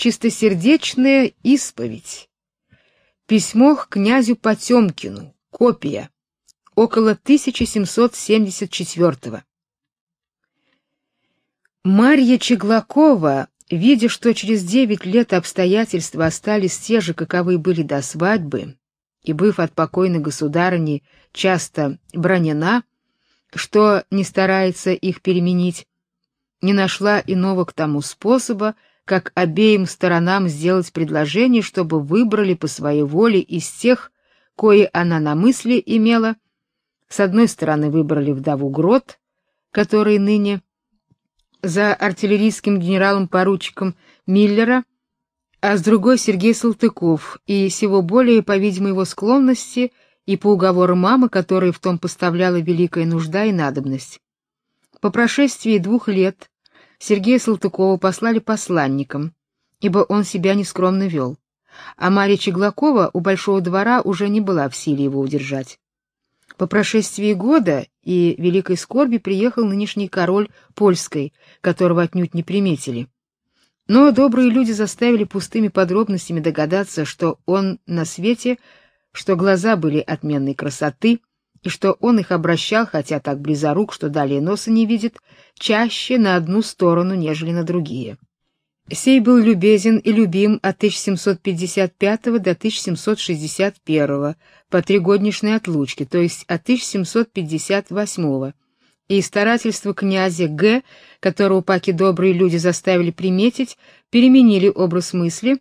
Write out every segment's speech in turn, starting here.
Чистосердечная исповедь. Письмо к князю Потемкину. Копия. Около 1774 Марья Чеглакова, видя, что через девять лет обстоятельства остались те же, каковы были до свадьбы, и быв от покойной государыни часто бронена, что не старается их переменить, не нашла иного к тому способа, как обеим сторонам сделать предложение, чтобы выбрали по своей воле из тех, кои она на мысли имела. С одной стороны выбрали вдову Грот, который ныне за артиллерийским генералом-поручиком Миллера, а с другой Сергей Салтыков, и всего более, по-видимому, его склонности и по уговору мамы, которой в том поставляла великая нужда и надобность. По прошествии двух лет Сергея Салтыкова послали посланником, ибо он себя нескромно вел, а Марья Чеглакова у Большого двора уже не была в силе его удержать. По прошествии года и великой скорби приехал нынешний король польской, которого отнюдь не приметили. Но добрые люди заставили пустыми подробностями догадаться, что он на свете, что глаза были отменной красоты, и что он их обращал, хотя так близорук, что далее носа не видит, чаще на одну сторону, нежели на другие. Сей был любезен и любим от 1755 до 1761 по тригодничной отлучке, то есть от 1758 и старательства князя Г, которого паки добрые люди заставили приметить, переменили образ мысли,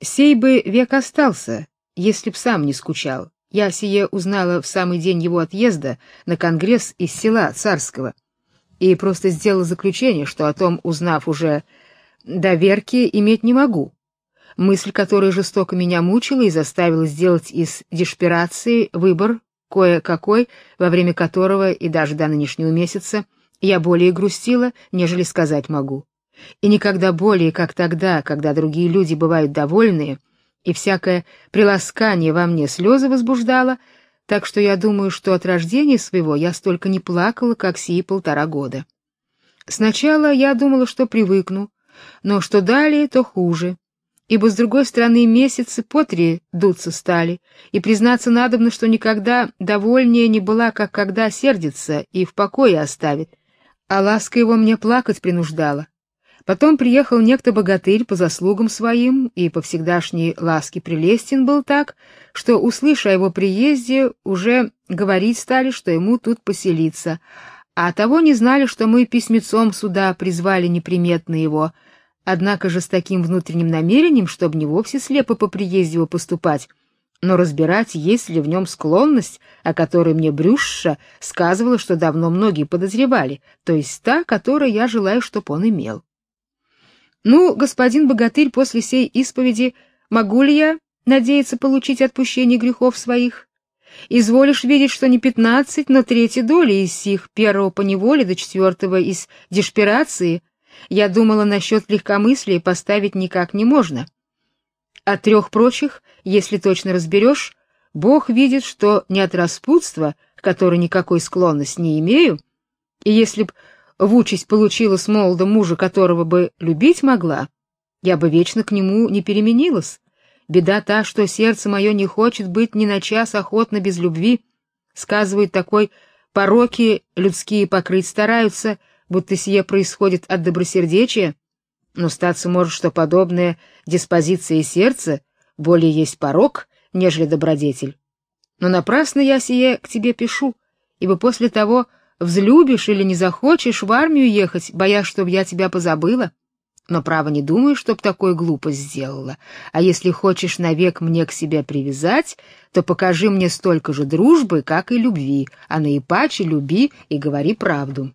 сей бы век остался, если б сам не скучал. Я сие узнала в самый день его отъезда на конгресс из села Царского и просто сделала заключение, что о том, узнав уже доверки, иметь не могу. Мысль, которая жестоко меня мучила и заставила сделать из деспирации выбор кое-какой, во время которого и даже до нынешнего месяца я более грустила, нежели сказать могу. И никогда более, как тогда, когда другие люди бывают довольные, и всякое приласкание во мне слезы возбуждало, так что я думаю, что от рождения своего я столько не плакала, как сии полтора года. Сначала я думала, что привыкну, но что далее, то хуже. Ибо с другой стороны месяцы по три дуться стали, и признаться надобно, что никогда довольнее не была, как когда сердится и в покое оставит, а ласка его мне плакать принуждала. Потом приехал некто богатырь по заслугам своим, и по всегдашней ласке прелестен был так, что, услыша о его приезде, уже говорить стали, что ему тут поселиться, а того не знали, что мы письмецом сюда призвали неприметно его, однако же с таким внутренним намерением, чтобы не вовсе слепо по приезде его поступать, но разбирать, есть ли в нем склонность, о которой мне Брюшша сказывала, что давно многие подозревали, то есть та, которую я желаю, чтоб он имел. Ну, господин богатырь, после сей исповеди могу ли я надеяться получить отпущение грехов своих? Изволишь видеть, что не пятнадцать, но третья доля из сих, первого по неволе до четвертого из деспирации, я думала насчет легкомыслия поставить никак не можно. От трех прочих, если точно разберешь, Бог видит, что не от распутства, к которой никакой склонности не имею, и если б в участь получила с молодым мужа, которого бы любить могла, я бы вечно к нему не переменилась. Беда та, что сердце мое не хочет быть ни на час охотно без любви. Сказывают такой пороки людские покрыть стараются, будто сие происходит от добросердечия, но статься может, что подобная диспозиция сердца более есть порок, нежели добродетель. Но напрасно я сие к тебе пишу, ибо после того, Взлюбишь или не захочешь в армию ехать, боясь, чтоб я тебя позабыла? Но право не думаю, чтоб такой глупость сделала. А если хочешь навек мне к себе привязать, то покажи мне столько же дружбы, как и любви, а наипаче люби и говори правду.